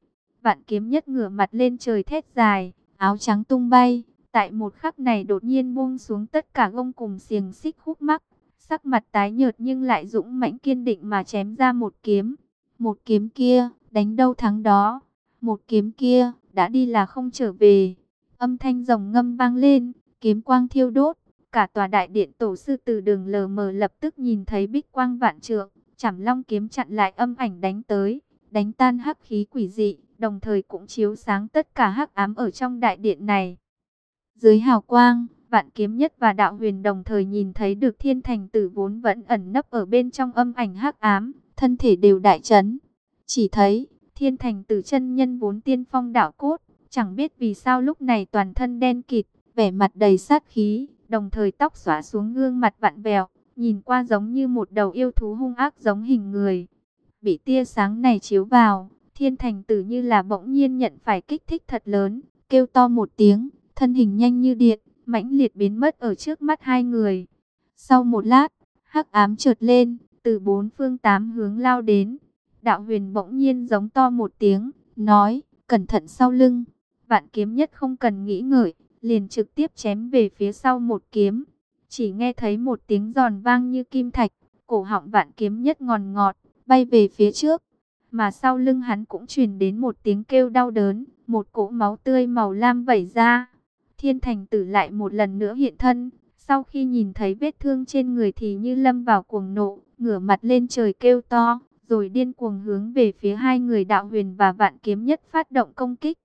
Vạn kiếm nhất ngửa mặt lên trời thét dài, áo trắng tung bay, tại một khắc này đột nhiên buông xuống tất cả gông cùng xiềng xích hút mắc, sắc mặt tái nhợt nhưng lại dũng mãnh kiên định mà chém ra một kiếm. Một kiếm kia, đánh đâu thắng đó. Một kiếm kia, đã đi là không trở về. Âm thanh rồng ngâm vang lên, kiếm quang thiêu đốt. Cả tòa đại điện tổ sư từ đường lờ mờ lập tức nhìn thấy bích quang vạn trượng. Chảm long kiếm chặn lại âm ảnh đánh tới, đánh tan hắc khí quỷ dị, đồng thời cũng chiếu sáng tất cả hắc ám ở trong đại điện này. Dưới hào quang, vạn kiếm nhất và đạo huyền đồng thời nhìn thấy được thiên thành tử vốn vẫn ẩn nấp ở bên trong âm ảnh hắc ám, thân thể đều đại chấn. Chỉ thấy, thiên thành tử chân nhân vốn tiên phong đạo cốt, chẳng biết vì sao lúc này toàn thân đen kịt, vẻ mặt đầy sát khí, đồng thời tóc xóa xuống gương mặt vặn vẹo, nhìn qua giống như một đầu yêu thú hung ác giống hình người. Bị tia sáng này chiếu vào, thiên thành tử như là bỗng nhiên nhận phải kích thích thật lớn, kêu to một tiếng, thân hình nhanh như điện, mãnh liệt biến mất ở trước mắt hai người. Sau một lát, hắc ám trượt lên, từ bốn phương tám hướng lao đến. Đạo huyền bỗng nhiên giống to một tiếng, nói, cẩn thận sau lưng. Vạn kiếm nhất không cần nghĩ ngợi, liền trực tiếp chém về phía sau một kiếm. Chỉ nghe thấy một tiếng giòn vang như kim thạch, cổ họng vạn kiếm nhất ngòn ngọt, bay về phía trước. Mà sau lưng hắn cũng truyền đến một tiếng kêu đau đớn, một cỗ máu tươi màu lam vẩy ra. Thiên thành tử lại một lần nữa hiện thân, sau khi nhìn thấy vết thương trên người thì như lâm vào cuồng nộ, ngửa mặt lên trời kêu to, rồi điên cuồng hướng về phía hai người đạo huyền và vạn kiếm nhất phát động công kích.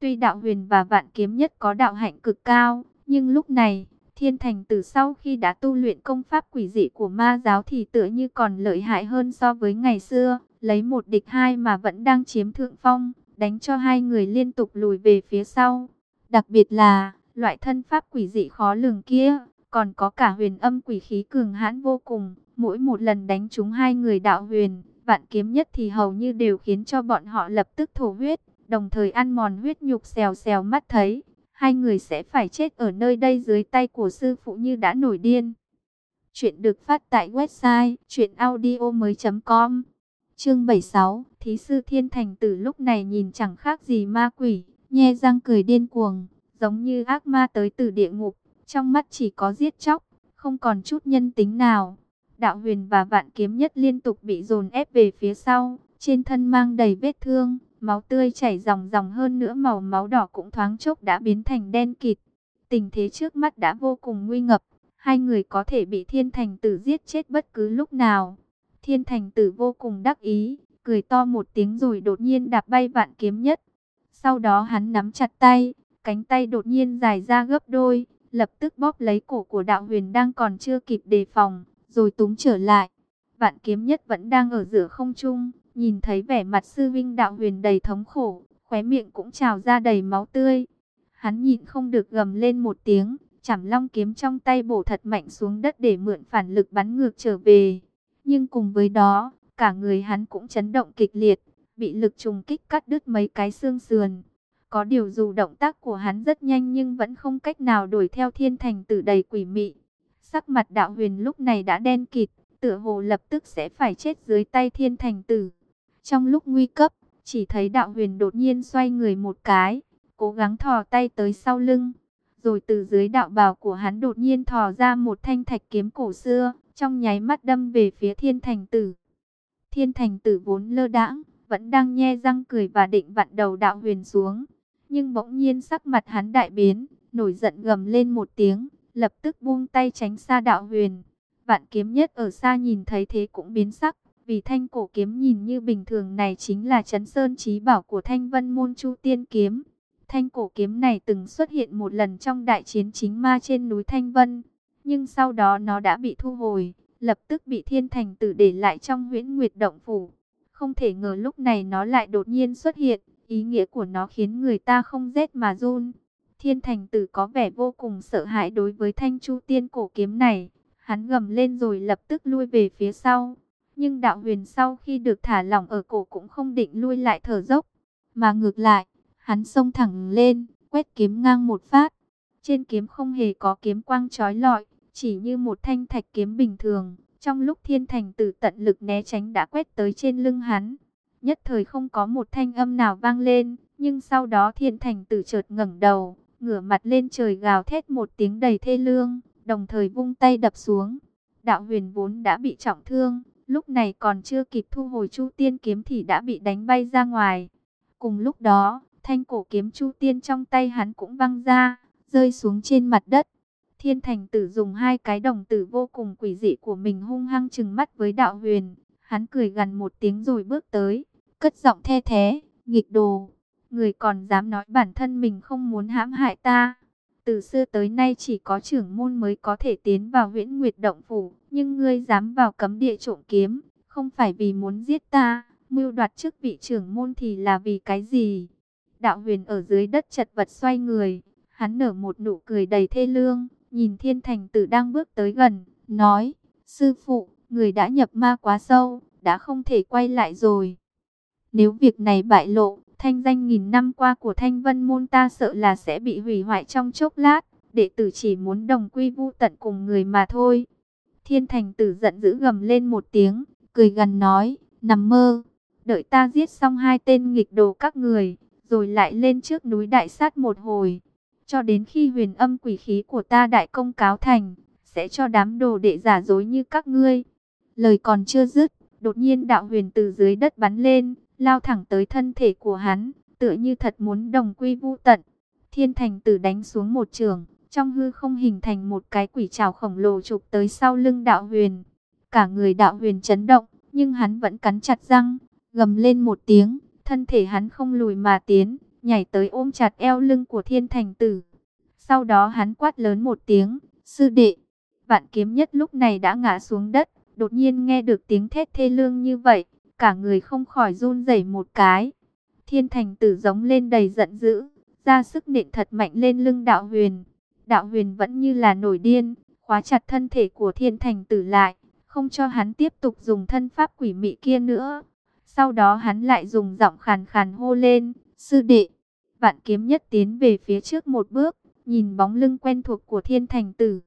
Tuy đạo huyền và vạn kiếm nhất có đạo hạnh cực cao, nhưng lúc này, thiên thành từ sau khi đã tu luyện công pháp quỷ dị của ma giáo thì tựa như còn lợi hại hơn so với ngày xưa, lấy một địch hai mà vẫn đang chiếm thượng phong, đánh cho hai người liên tục lùi về phía sau. Đặc biệt là, loại thân pháp quỷ dị khó lường kia, còn có cả huyền âm quỷ khí cường hãn vô cùng, mỗi một lần đánh trúng hai người đạo huyền, vạn kiếm nhất thì hầu như đều khiến cho bọn họ lập tức thổ huyết, đồng thời ăn mòn huyết nhục xèo xèo mắt thấy, hai người sẽ phải chết ở nơi đây dưới tay của sư phụ như đã nổi điên. Chuyện được phát tại website chuyenaudio.com Chương 76 Thí sư Thiên Thành Tử lúc này nhìn chẳng khác gì ma quỷ, nhe răng cười điên cuồng, giống như ác ma tới từ địa ngục, trong mắt chỉ có giết chóc, không còn chút nhân tính nào. Đạo huyền và vạn kiếm nhất liên tục bị dồn ép về phía sau, trên thân mang đầy vết thương, máu tươi chảy dòng dòng hơn nữa màu máu đỏ cũng thoáng chốc đã biến thành đen kịt. Tình thế trước mắt đã vô cùng nguy ngập, hai người có thể bị thiên thành tử giết chết bất cứ lúc nào. Thiên thành tử vô cùng đắc ý, cười to một tiếng rồi đột nhiên đạp bay vạn kiếm nhất. Sau đó hắn nắm chặt tay, cánh tay đột nhiên dài ra gấp đôi, lập tức bóp lấy cổ của đạo huyền đang còn chưa kịp đề phòng, rồi túm trở lại. Vạn kiếm nhất vẫn đang ở giữa không trung, nhìn thấy vẻ mặt sư vinh đạo huyền đầy thống khổ, khóe miệng cũng trào ra đầy máu tươi. Hắn nhịn không được gầm lên một tiếng, chảm long kiếm trong tay bổ thật mạnh xuống đất để mượn phản lực bắn ngược trở về. Nhưng cùng với đó, cả người hắn cũng chấn động kịch liệt, bị lực trùng kích cắt đứt mấy cái xương sườn. Có điều dù động tác của hắn rất nhanh nhưng vẫn không cách nào đuổi theo thiên thành tử đầy quỷ mị. Sắc mặt đạo huyền lúc này đã đen kịt, tựa hồ lập tức sẽ phải chết dưới tay thiên thành tử. Trong lúc nguy cấp, chỉ thấy đạo huyền đột nhiên xoay người một cái, cố gắng thò tay tới sau lưng. Rồi từ dưới đạo bào của hắn đột nhiên thò ra một thanh thạch kiếm cổ xưa, trong nháy mắt đâm về phía thiên thành tử. Thiên thành tử vốn lơ đãng, vẫn đang nhe răng cười và định vặn đầu đạo huyền xuống. Nhưng bỗng nhiên sắc mặt hắn đại biến, nổi giận gầm lên một tiếng, lập tức buông tay tránh xa đạo huyền. Vạn kiếm nhất ở xa nhìn thấy thế cũng biến sắc, vì thanh cổ kiếm nhìn như bình thường này chính là chấn sơn trí bảo của thanh vân môn chu tiên kiếm. Thanh cổ kiếm này từng xuất hiện một lần trong đại chiến chính ma trên núi Thanh Vân, nhưng sau đó nó đã bị thu hồi, lập tức bị thiên thành tử để lại trong huyễn nguyệt động phủ. Không thể ngờ lúc này nó lại đột nhiên xuất hiện, ý nghĩa của nó khiến người ta không rét mà run. Thiên thành tử có vẻ vô cùng sợ hãi đối với thanh chu tiên cổ kiếm này. Hắn gầm lên rồi lập tức lui về phía sau. Nhưng đạo huyền sau khi được thả lỏng ở cổ cũng không định lui lại thở dốc. Mà ngược lại, hắn xông thẳng lên, quét kiếm ngang một phát. Trên kiếm không hề có kiếm quang trói lọi, chỉ như một thanh thạch kiếm bình thường. Trong lúc thiên thành tử tận lực né tránh đã quét tới trên lưng hắn. Nhất thời không có một thanh âm nào vang lên, nhưng sau đó thiên thành tử chợt ngẩng đầu, ngửa mặt lên trời gào thét một tiếng đầy thê lương, đồng thời vung tay đập xuống. Đạo huyền vốn đã bị trọng thương, lúc này còn chưa kịp thu hồi chu tiên kiếm thì đã bị đánh bay ra ngoài. Cùng lúc đó, thanh cổ kiếm chu tiên trong tay hắn cũng văng ra, rơi xuống trên mặt đất. Thiên thành tử dùng hai cái đồng tử vô cùng quỷ dị của mình hung hăng chừng mắt với đạo huyền. Hắn cười gần một tiếng rồi bước tới, cất giọng the thế, nghịch đồ. Người còn dám nói bản thân mình không muốn hãm hại ta. Từ xưa tới nay chỉ có trưởng môn mới có thể tiến vào huyễn nguyệt động phủ. Nhưng ngươi dám vào cấm địa trộm kiếm, không phải vì muốn giết ta. Mưu đoạt chức vị trưởng môn thì là vì cái gì? Đạo huyền ở dưới đất chật vật xoay người. Hắn nở một nụ cười đầy thê lương, nhìn thiên thành tử đang bước tới gần, nói, sư phụ, người đã nhập ma quá sâu, đã không thể quay lại rồi. Nếu việc này bại lộ, thanh danh nghìn năm qua của thanh vân môn ta sợ là sẽ bị hủy hoại trong chốc lát, đệ tử chỉ muốn đồng quy vu tận cùng người mà thôi. Thiên thành tử giận dữ gầm lên một tiếng, cười gần nói, nằm mơ, đợi ta giết xong hai tên nghịch đồ các người, rồi lại lên trước núi đại sát một hồi. Cho đến khi huyền âm quỷ khí của ta đại công cáo thành, sẽ cho đám đồ đệ giả dối như các ngươi. Lời còn chưa dứt, đột nhiên đạo huyền từ dưới đất bắn lên, lao thẳng tới thân thể của hắn, tựa như thật muốn đồng quy vu tận. Thiên thành tử đánh xuống một trường, trong hư không hình thành một cái quỷ trào khổng lồ chụp tới sau lưng đạo huyền. Cả người đạo huyền chấn động, nhưng hắn vẫn cắn chặt răng, gầm lên một tiếng, thân thể hắn không lùi mà tiến, nhảy tới ôm chặt eo lưng của thiên thành tử. Sau đó hắn quát lớn một tiếng, sư đệ. Vạn kiếm nhất lúc này đã ngã xuống đất, đột nhiên nghe được tiếng thét thê lương như vậy, cả người không khỏi run rẩy một cái. Thiên thành tử giống lên đầy giận dữ, ra sức nện thật mạnh lên lưng đạo huyền. Đạo huyền vẫn như là nổi điên, khóa chặt thân thể của thiên thành tử lại, không cho hắn tiếp tục dùng thân pháp quỷ mị kia nữa. Sau đó hắn lại dùng giọng khàn khàn hô lên, sư đệ. Vạn kiếm nhất tiến về phía trước một bước, nhìn bóng lưng quen thuộc của thiên thành tử.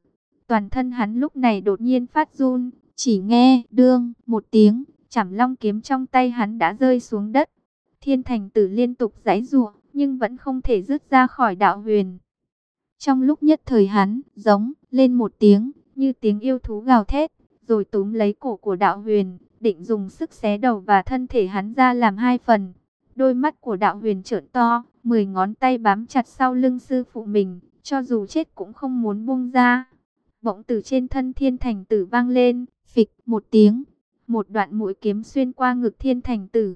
Toàn thân hắn lúc này đột nhiên phát run, chỉ nghe đương một tiếng, chảm long kiếm trong tay hắn đã rơi xuống đất. Thiên thành tử liên tục giãy giụa, nhưng vẫn không thể rứt ra khỏi đạo huyền. Trong lúc nhất thời hắn giống lên một tiếng, như tiếng yêu thú gào thét, rồi túm lấy cổ của đạo huyền, định dùng sức xé đầu và thân thể hắn ra làm hai phần. Đôi mắt của đạo huyền trợn to, mười ngón tay bám chặt sau lưng sư phụ mình, cho dù chết cũng không muốn buông ra. Bỗng từ trên thân thiên thành tử vang lên, phịch một tiếng, một đoạn mũi kiếm xuyên qua ngực thiên thành tử.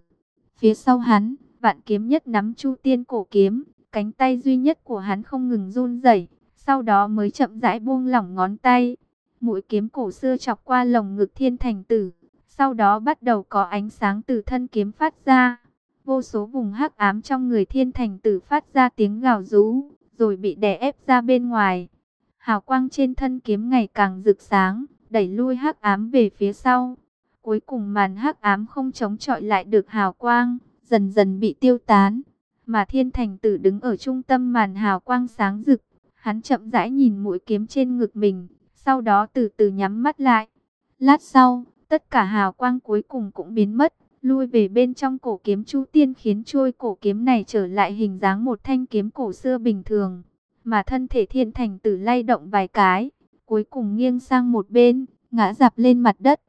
Phía sau hắn, vạn kiếm nhất nắm chu tiên cổ kiếm, cánh tay duy nhất của hắn không ngừng run rẩy, sau đó mới chậm rãi buông lỏng ngón tay. Mũi kiếm cổ xưa chọc qua lồng ngực thiên thành tử, sau đó bắt đầu có ánh sáng từ thân kiếm phát ra. Vô số vùng hắc ám trong người thiên thành tử phát ra tiếng gào rú, rồi bị đè ép ra bên ngoài. Hào quang trên thân kiếm ngày càng rực sáng, đẩy lui hắc ám về phía sau. Cuối cùng màn hắc ám không chống chọi lại được hào quang, dần dần bị tiêu tán. Mà thiên thành tử đứng ở trung tâm màn hào quang sáng rực. Hắn chậm rãi nhìn mũi kiếm trên ngực mình, sau đó từ từ nhắm mắt lại. Lát sau, tất cả hào quang cuối cùng cũng biến mất, lui về bên trong cổ kiếm chu tiên khiến trôi cổ kiếm này trở lại hình dáng một thanh kiếm cổ xưa bình thường. Mà thân thể thiên thành tử lay động vài cái, cuối cùng nghiêng sang một bên, ngã dạp lên mặt đất.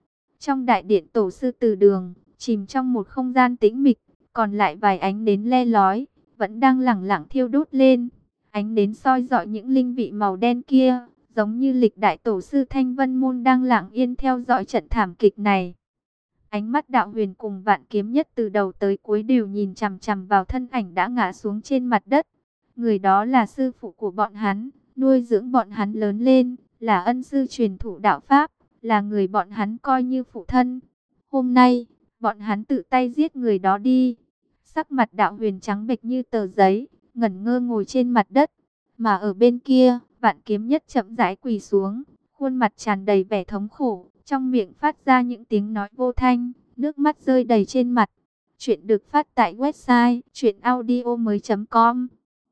Trong đại điện tổ sư từ đường, chìm trong một không gian tĩnh mịch, còn lại vài ánh nến le lói, vẫn đang lẳng lặng thiêu đốt lên. Ánh nến soi dọi những linh vị màu đen kia, giống như lịch đại tổ sư Thanh Vân Môn đang lặng yên theo dõi trận thảm kịch này. Ánh mắt đạo huyền cùng vạn kiếm nhất từ đầu tới cuối đều nhìn chằm chằm vào thân ảnh đã ngã xuống trên mặt đất. Người đó là sư phụ của bọn hắn, nuôi dưỡng bọn hắn lớn lên, là ân sư truyền thụ đạo Pháp, là người bọn hắn coi như phụ thân. Hôm nay, bọn hắn tự tay giết người đó đi. Sắc mặt đạo huyền trắng bệch như tờ giấy, ngẩn ngơ ngồi trên mặt đất. Mà ở bên kia, vạn kiếm nhất chậm rãi quỳ xuống, khuôn mặt tràn đầy vẻ thống khổ, trong miệng phát ra những tiếng nói vô thanh, nước mắt rơi đầy trên mặt. Chuyện được phát tại website chuyenaudio.com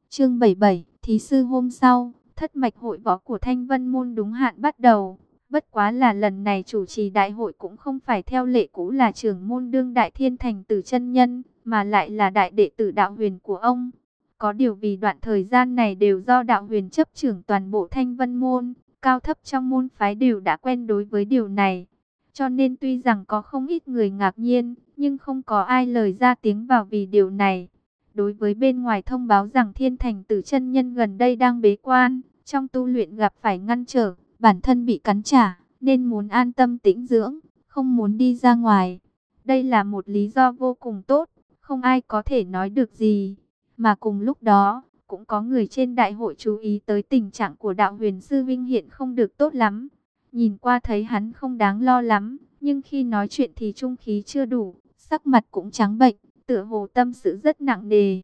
Chương 77, Thí sư hôm sau, thất mạch hội võ của Thanh Vân Môn đúng hạn bắt đầu. Bất quá là lần này chủ trì đại hội cũng không phải theo lệ cũ là trưởng môn đương đại thiên thành tử chân nhân, mà lại là đại đệ tử đạo huyền của ông. Có điều vì đoạn thời gian này đều do đạo huyền chấp trưởng toàn bộ thanh vân môn, cao thấp trong môn phái đều đã quen đối với điều này. Cho nên tuy rằng có không ít người ngạc nhiên, nhưng không có ai lời ra tiếng vào vì điều này. Đối với bên ngoài thông báo rằng thiên thành tử chân nhân gần đây đang bế quan, trong tu luyện gặp phải ngăn trở, bản thân bị cắn trả, nên muốn an tâm tĩnh dưỡng, không muốn đi ra ngoài. Đây là một lý do vô cùng tốt, không ai có thể nói được gì. Mà cùng lúc đó, cũng có người trên đại hội chú ý tới tình trạng của đạo huyền sư Vinh hiện không được tốt lắm. Nhìn qua thấy hắn không đáng lo lắm, nhưng khi nói chuyện thì trung khí chưa đủ, sắc mặt cũng trắng bệnh, tựa hồ tâm sự rất nặng nề.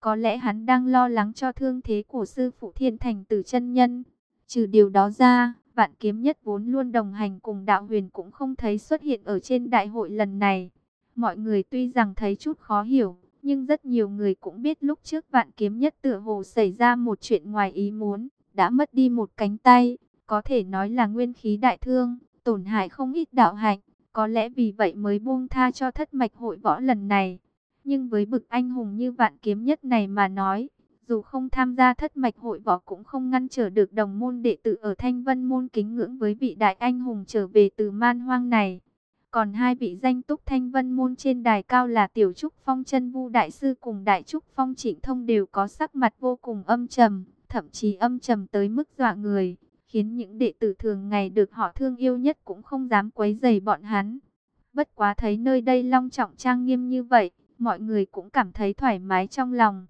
Có lẽ hắn đang lo lắng cho thương thế của sư phụ thiên thành tử chân nhân. Trừ điều đó ra, vạn kiếm nhất vốn luôn đồng hành cùng đạo huyền cũng không thấy xuất hiện ở trên đại hội lần này. Mọi người tuy rằng thấy chút khó hiểu, nhưng rất nhiều người cũng biết lúc trước vạn kiếm nhất tựa hồ xảy ra một chuyện ngoài ý muốn, đã mất đi một cánh tay, có thể nói là nguyên khí đại thương, tổn hại không ít đạo hạnh, có lẽ vì vậy mới buông tha cho thất mạch hội võ lần này. Nhưng với bực anh hùng như vạn kiếm nhất này mà nói, dù không tham gia thất mạch hội võ cũng không ngăn trở được đồng môn đệ tử ở Thanh Vân môn kính ngưỡng với vị đại anh hùng trở về từ man hoang này. Còn hai vị danh túc thanh vân môn trên đài cao là Tiểu Trúc Phong chân Vu Đại Sư cùng Đại Trúc Phong Trịnh Thông đều có sắc mặt vô cùng âm trầm, thậm chí âm trầm tới mức dọa người, khiến những đệ tử thường ngày được họ thương yêu nhất cũng không dám quấy rầy bọn hắn. Bất quá thấy nơi đây long trọng trang nghiêm như vậy, mọi người cũng cảm thấy thoải mái trong lòng.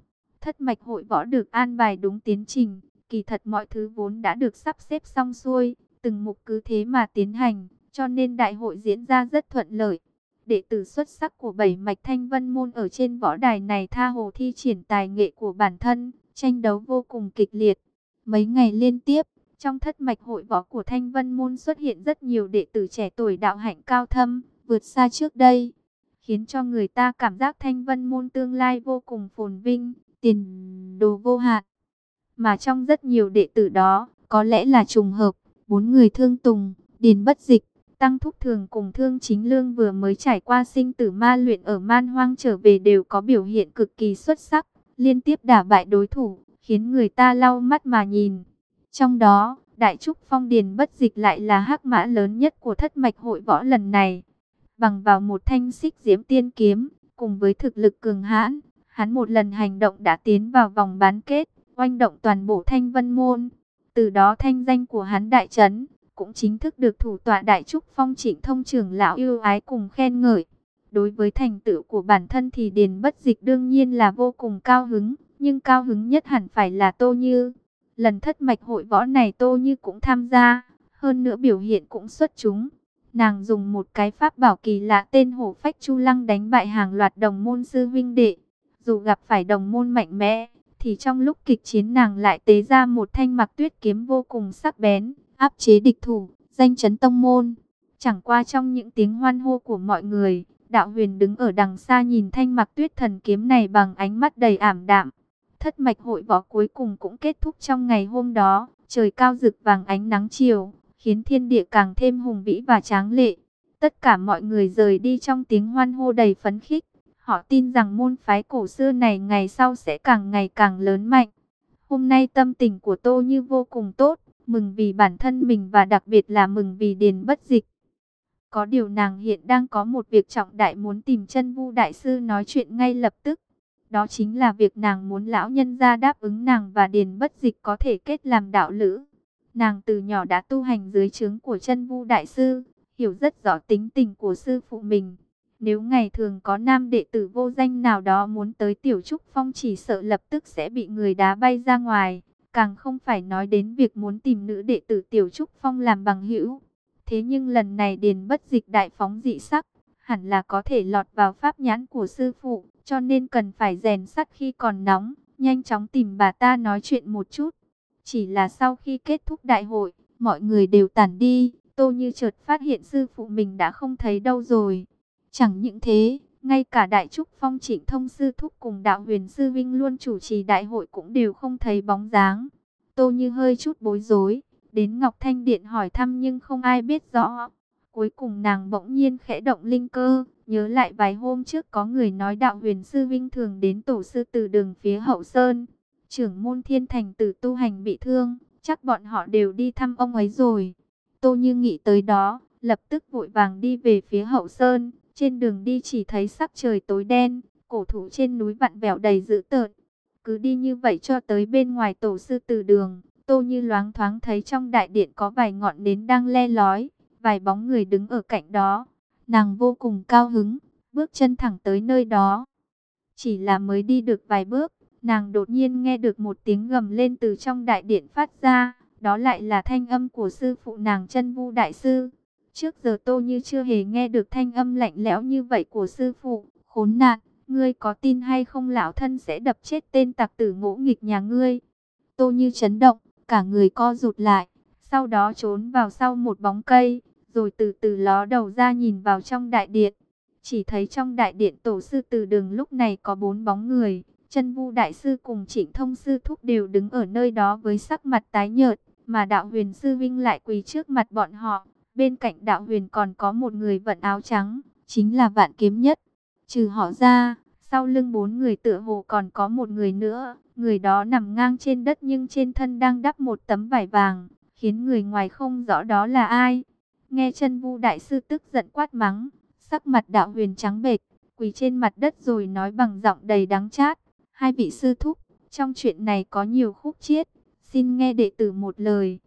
Thất mạch hội võ được an bài đúng tiến trình, kỳ thật mọi thứ vốn đã được sắp xếp xong xuôi, từng mục cứ thế mà tiến hành cho nên đại hội diễn ra rất thuận lợi. Đệ tử xuất sắc của bảy mạch thanh vân môn ở trên võ đài này tha hồ thi triển tài nghệ của bản thân, tranh đấu vô cùng kịch liệt. Mấy ngày liên tiếp, trong thất mạch hội võ của thanh vân môn xuất hiện rất nhiều đệ tử trẻ tuổi đạo hạnh cao thâm, vượt xa trước đây, khiến cho người ta cảm giác thanh vân môn tương lai vô cùng phồn vinh, tiền đồ vô hạn. Mà trong rất nhiều đệ tử đó, có lẽ là trùng hợp, bốn người thương tùng, điền bất dịch, Tăng Thúc Thường cùng Thương Chính Lương vừa mới trải qua sinh tử ma luyện ở man hoang trở về đều có biểu hiện cực kỳ xuất sắc, liên tiếp đả bại đối thủ, khiến người ta lau mắt mà nhìn. Trong đó, Đại Trúc Phong Điền bất dịch lại là hắc mã lớn nhất của thất mạch hội võ lần này. Bằng vào một thanh xích diễm tiên kiếm, cùng với thực lực cường hãn, hắn một lần hành động đã tiến vào vòng bán kết, oanh động toàn bộ thanh vân môn. Từ đó thanh danh của hắn đại trấn cũng chính thức được thủ tọa Đại Trúc Phong Trịnh Thông trưởng lão yêu ái cùng khen ngợi. Đối với thành tựu của bản thân thì Điền Bất Dịch đương nhiên là vô cùng cao hứng, nhưng cao hứng nhất hẳn phải là Tô Như. Lần thất mạch hội võ này Tô Như cũng tham gia, hơn nữa biểu hiện cũng xuất chúng. Nàng dùng một cái pháp bảo kỳ lạ tên Hổ Phách Chu Lăng đánh bại hàng loạt đồng môn sư vinh đệ. Dù gặp phải đồng môn mạnh mẽ, thì trong lúc kịch chiến nàng lại tế ra một thanh mặc tuyết kiếm vô cùng sắc bén, áp chế địch thủ, danh chấn tông môn. Chẳng qua trong những tiếng hoan hô của mọi người, đạo huyền đứng ở đằng xa nhìn thanh mặc tuyết thần kiếm này bằng ánh mắt đầy ảm đạm. Thất mạch hội võ cuối cùng cũng kết thúc trong ngày hôm đó, trời cao rực vàng ánh nắng chiều, khiến thiên địa càng thêm hùng vĩ và tráng lệ. Tất cả mọi người rời đi trong tiếng hoan hô đầy phấn khích. Họ tin rằng môn phái cổ xưa này ngày sau sẽ càng ngày càng lớn mạnh. Hôm nay tâm tình của Tô Như vô cùng tốt, mừng vì bản thân mình và đặc biệt là mừng vì Điền Bất Dịch. Có điều nàng hiện đang có một việc trọng đại muốn tìm chân vu đại sư nói chuyện ngay lập tức. Đó chính là việc nàng muốn lão nhân gia đáp ứng nàng và Điền Bất Dịch có thể kết làm đạo lữ. Nàng từ nhỏ đã tu hành dưới trướng của chân vu đại sư, hiểu rất rõ tính tình của sư phụ mình. Nếu ngày thường có nam đệ tử vô danh nào đó muốn tới tiểu trúc phong chỉ sợ lập tức sẽ bị người đá bay ra ngoài. Càng không phải nói đến việc muốn tìm nữ đệ tử tiểu trúc phong làm bằng hữu. Thế nhưng lần này điền bất dịch đại phóng dị sắc, hẳn là có thể lọt vào pháp nhãn của sư phụ, cho nên cần phải rèn sắt khi còn nóng, nhanh chóng tìm bà ta nói chuyện một chút. Chỉ là sau khi kết thúc đại hội, mọi người đều tản đi, Tô Như chợt phát hiện sư phụ mình đã không thấy đâu rồi. Chẳng những thế, ngay cả Đại Trúc Phong Trịnh Thông Sư Thúc cùng Đạo Huyền Sư Vinh luôn chủ trì đại hội cũng đều không thấy bóng dáng. Tô Như hơi chút bối rối, đến Ngọc Thanh Điện hỏi thăm nhưng không ai biết rõ. Cuối cùng nàng bỗng nhiên khẽ động linh cơ, nhớ lại vài hôm trước có người nói Đạo Huyền Sư Vinh thường đến tổ sư từ đường phía hậu sơn. Trưởng môn thiên thành tử tu hành bị thương, chắc bọn họ đều đi thăm ông ấy rồi. Tô Như nghĩ tới đó, lập tức vội vàng đi về phía hậu sơn. Trên đường đi chỉ thấy sắc trời tối đen, cổ thụ trên núi vặn vẹo đầy dữ tợn. Cứ đi như vậy cho tới bên ngoài tổ sư từ đường, Tô Như loáng thoáng thấy trong đại điện có vài ngọn nến đang le lói, vài bóng người đứng ở cạnh đó. Nàng vô cùng cao hứng, bước chân thẳng tới nơi đó. Chỉ là mới đi được vài bước, nàng đột nhiên nghe được một tiếng gầm lên từ trong đại điện phát ra. Đó lại là thanh âm của sư phụ nàng chân vu đại sư. Trước giờ Tô Như chưa hề nghe được thanh âm lạnh lẽo như vậy của sư phụ. Khốn nạn, ngươi có tin hay không lão thân sẽ đập chết tên tặc tử ngỗ nghịch nhà ngươi. Tô Như chấn động, cả người co rụt lại, sau đó trốn vào sau một bóng cây, rồi từ từ ló đầu ra nhìn vào trong đại điện. Chỉ thấy trong đại điện tổ sư từ đường lúc này có bốn bóng người, chân vu đại sư cùng trịnh thông sư thúc đều đứng ở nơi đó với sắc mặt tái nhợt, mà đạo huyền sư vinh lại quỳ trước mặt bọn họ. Bên cạnh đạo huyền còn có một người vận áo trắng, chính là vạn kiếm nhất. Trừ họ ra, sau lưng bốn người tựa hồ còn có một người nữa. Người đó nằm ngang trên đất nhưng trên thân đang đắp một tấm vải vàng, khiến người ngoài không rõ đó là ai. Nghe chân vu đại sư tức giận quát mắng, sắc mặt đạo huyền trắng bệch, quỳ trên mặt đất rồi nói bằng giọng đầy đắng chát. Hai vị sư thúc, trong chuyện này có nhiều khúc chiết, xin nghe đệ tử một lời.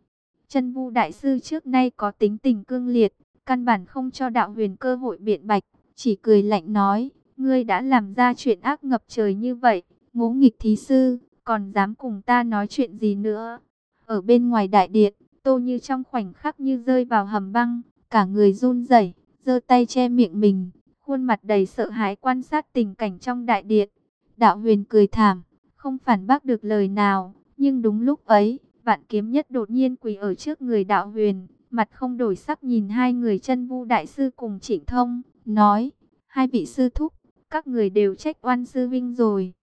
Chân vu đại sư trước nay có tính tình cương liệt, căn bản không cho đạo huyền cơ hội biện bạch, chỉ cười lạnh nói, ngươi đã làm ra chuyện ác ngập trời như vậy, ngũ nghịch thí sư, còn dám cùng ta nói chuyện gì nữa. Ở bên ngoài đại điện, tô như trong khoảnh khắc như rơi vào hầm băng, cả người run rẩy, giơ tay che miệng mình, khuôn mặt đầy sợ hãi quan sát tình cảnh trong đại điện. Đạo huyền cười thảm, không phản bác được lời nào, nhưng đúng lúc ấy, Vạn kiếm nhất đột nhiên quỳ ở trước người đạo huyền, mặt không đổi sắc nhìn hai người chân vu đại sư cùng trịnh thông, nói, hai vị sư thúc, các người đều trách oan sư vinh rồi.